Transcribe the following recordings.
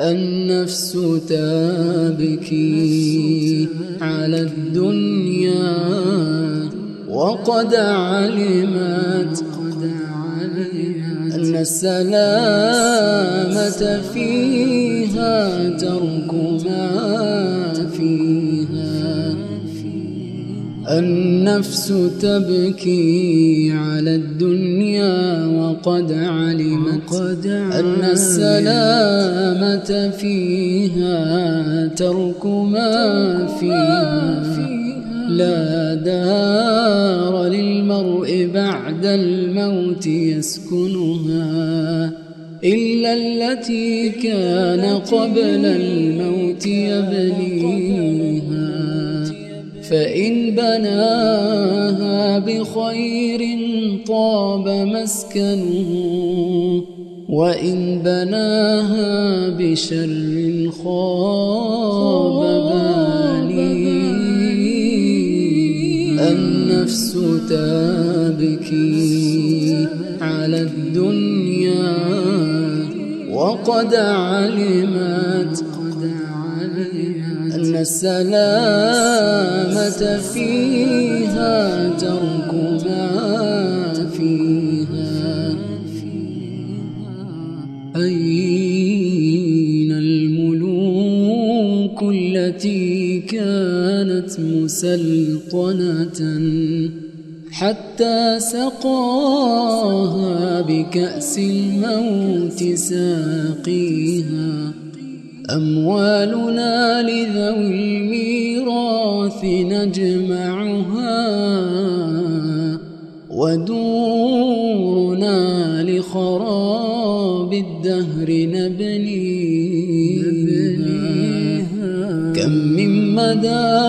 النفس تبكي على الدنيا وقد علمت أن السلامة فيها ترك ما فيها النفس تبكي على الدنيا وقد علمت أن السلامة فيها ترك ما فيها. لا دار للمرء بعد الموت يسكنها إلا التي كان قبل الموت يبنيها فإن بناها بخير طاب مسكنه وإن بناها بشر خاب بانيه النفس تبكي على الدنيا وقد علمت أن السلامة فيها ترك ما فيها. أين الملوك التي كانت مسلطنة؟ حتى سقاها بكأس الموت ساقيها. أموالنا لذوي الميراث نجمعها ودورنا لخراب الدهر نبنيها. كم من مدائن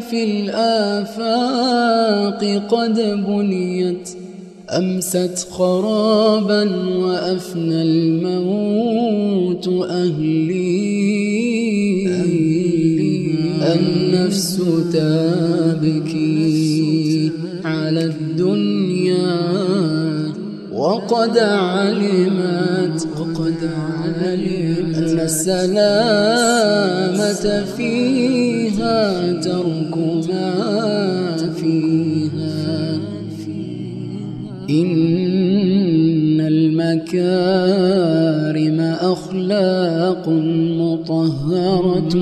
في الآفاق قد بنيت أمست خرابا وأفنى الموت أهلي. النفس تبكي على الدنيا وقد علمت وقد علمت أن السلامة فيها ترك إن المكارم أخلاق مطهرة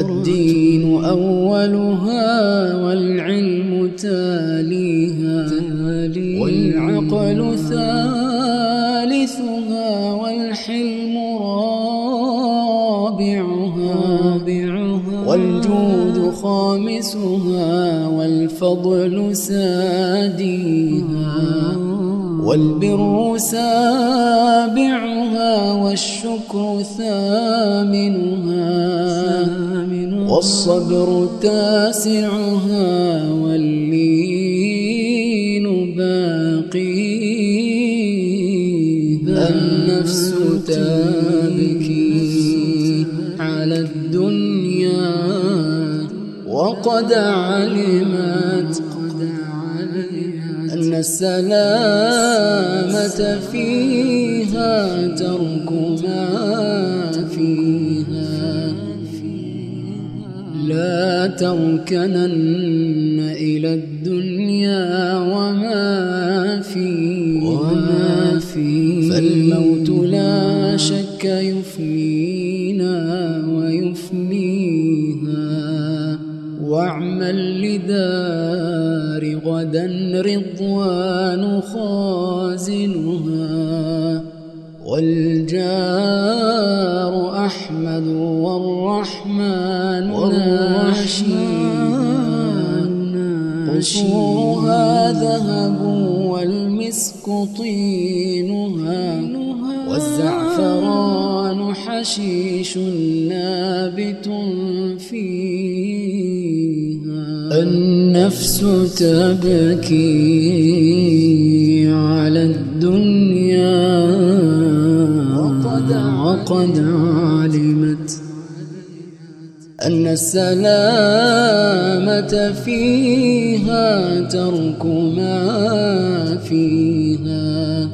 الدين أولها والعلم تاليها. والعقل ثالثها والحلم رابعها. والجود خامسها والفضل ساديها والبر سابعها والشكر ثامنها والصبر تاسعها واللين باقيها النفس تبكي وقد علمت أن السلامة فيها ترك ما فيها. لا تركنن إلى الدنيا وما فيها. فالموت لا شك يفنينا واعمل لدار غدا رضوان خازنها والجار أحمد والرحمن ناشيها قصورها ذهب والمسك طينها والزعفران حشيش نابت فيها النفس تبكي على الدنيا وقد علمت أن السلامة فيها ترك ما فيها.